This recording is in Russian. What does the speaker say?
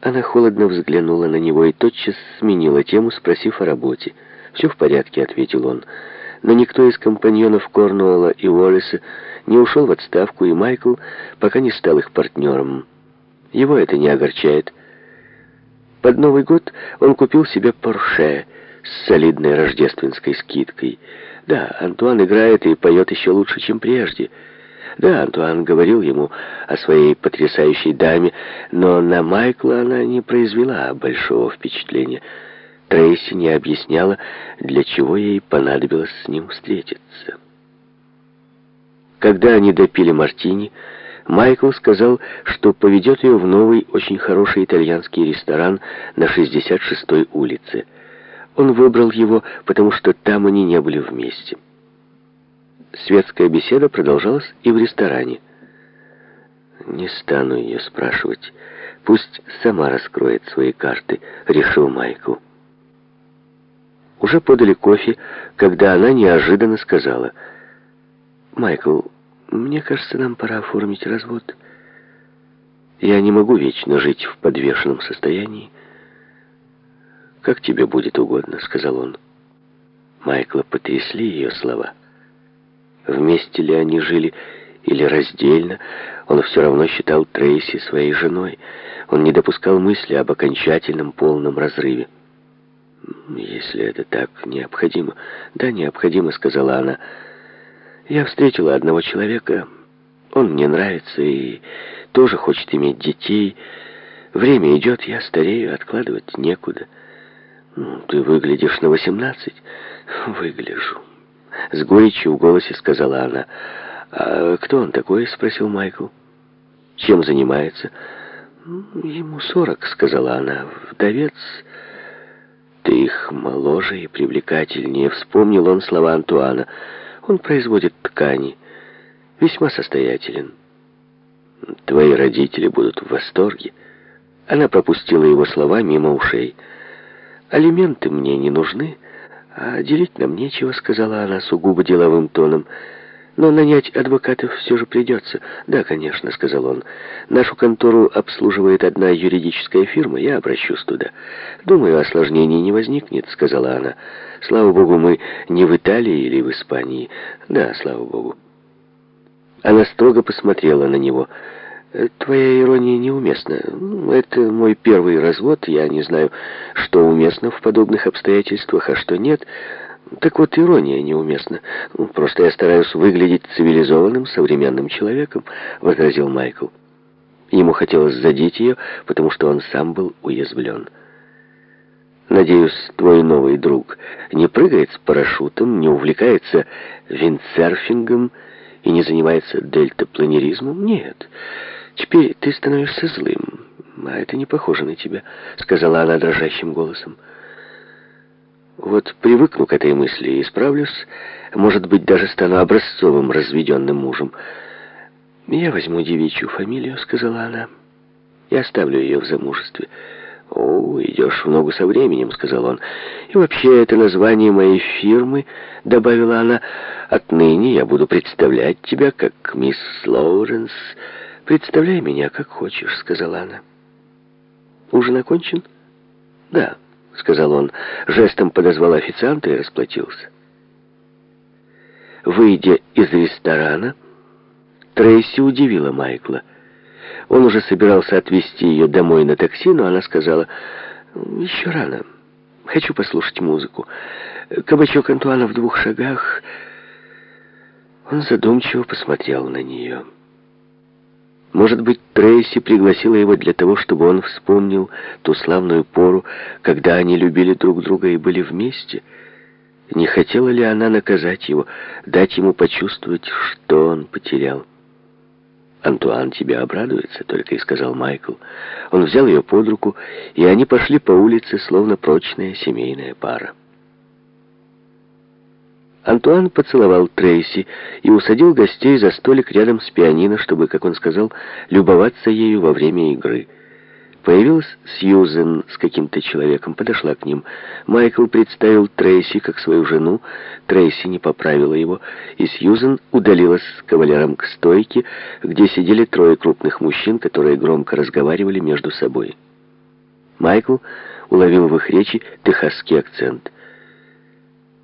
Она холодно взглянула на него и тотчас сменила тему, спросив о работе. «Все в порядке», — ответил он. Но никто из компаньонов Корнуэлла и Уоллеса не ушел в отставку, и Майкл пока не стал их партнером. Его это не огорчает. Под Новый год он купил себе Порше с солидной рождественской скидкой. Да, Антуан играет и поет еще лучше, чем прежде. Да, Антуан говорил ему о своей потрясающей даме, но на Майкла она не произвела большого впечатления. Трейси не объясняла, для чего ей понадобилось с ним встретиться. Когда они допили мартини, Майкл сказал, что поведет ее в новый, очень хороший итальянский ресторан на 66-й улице. Он выбрал его, потому что там они не были вместе. Светская беседа продолжалась и в ресторане. «Не стану ее спрашивать. Пусть сама раскроет свои карты», — решил Майкл. Уже подали кофе, когда она неожиданно сказала, «Майкл, мне кажется, нам пора оформить развод. Я не могу вечно жить в подвешенном состоянии». «Как тебе будет угодно», — сказал он. Майкла потрясли ее слова. Вместе ли они жили или раздельно, он все равно считал Трейси своей женой. Он не допускал мысли об окончательном полном разрыве. «Если это так необходимо...» «Да, необходимо», — сказала она. «Я встретила одного человека. Он мне нравится и тоже хочет иметь детей. Время идет, я старею, откладывать некуда». «Ну, «Ты выглядишь на восемнадцать». «Выгляжу». С горечью в голосе сказала она. «А кто он такой?» — спросил Майкл. «Чем занимается?» «Ему сорок», — сказала она. «Вдовец...» «Ты их моложе и привлекательнее», — вспомнил он слова Антуана. «Он производит ткани, весьма состоятелен. Твои родители будут в восторге». Она пропустила его слова мимо ушей. «Алименты мне не нужны». «А делить нам нечего», — сказала она сугубо деловым тоном. «Но нанять адвокатов все же придется». «Да, конечно», — сказал он. «Нашу контору обслуживает одна юридическая фирма, я обращусь туда». «Думаю, осложнений не возникнет», — сказала она. «Слава богу, мы не в Италии или в Испании». «Да, слава богу». Она строго посмотрела на него. «Твоя ирония неуместна. Это мой первый развод. Я не знаю, что уместно в подобных обстоятельствах, а что нет. Так вот, ирония неуместна. Просто я стараюсь выглядеть цивилизованным, современным человеком», — возразил Майкл. Ему хотелось задеть ее, потому что он сам был уязвлен. «Надеюсь, твой новый друг не прыгает с парашютом, не увлекается виндсерфингом и не занимается дельтапланеризмом? Нет». «Теперь ты становишься злым, а это не похоже на тебя», — сказала она дрожащим голосом. «Вот привыкну к этой мысли и справлюсь, может быть, даже стану образцовым разведенным мужем». «Я возьму девичью фамилию», — сказала она, — «и оставлю ее в замужестве». «О, идешь в ногу со временем», — сказал он. «И вообще, это название моей фирмы», — добавила она, — «отныне я буду представлять тебя как мисс Лоуренс». «Представляй меня, как хочешь», — сказала она. «Ужин окончен?» «Да», — сказал он, жестом подозвал официанта и расплатился. Выйдя из ресторана, Трейси удивила Майкла. Он уже собирался отвезти ее домой на такси, но она сказала, «Еще рано. Хочу послушать музыку. Кабачок Антуана в двух шагах». Он задумчиво посмотрел на нее. Может быть, Трейси пригласила его для того, чтобы он вспомнил ту славную пору, когда они любили друг друга и были вместе? Не хотела ли она наказать его, дать ему почувствовать, что он потерял? «Антуан тебя обрадуется», — только и сказал Майкл. Он взял ее под руку, и они пошли по улице, словно прочная семейная пара. Антуан поцеловал Трейси и усадил гостей за столик рядом с пианино, чтобы, как он сказал, любоваться ею во время игры. Появилась Сьюзен с каким-то человеком, подошла к ним. Майкл представил Трейси как свою жену, Трейси не поправила его, и Сьюзен удалилась с кавалером к стойке, где сидели трое крупных мужчин, которые громко разговаривали между собой. Майкл уловил в их речи техасский акцент.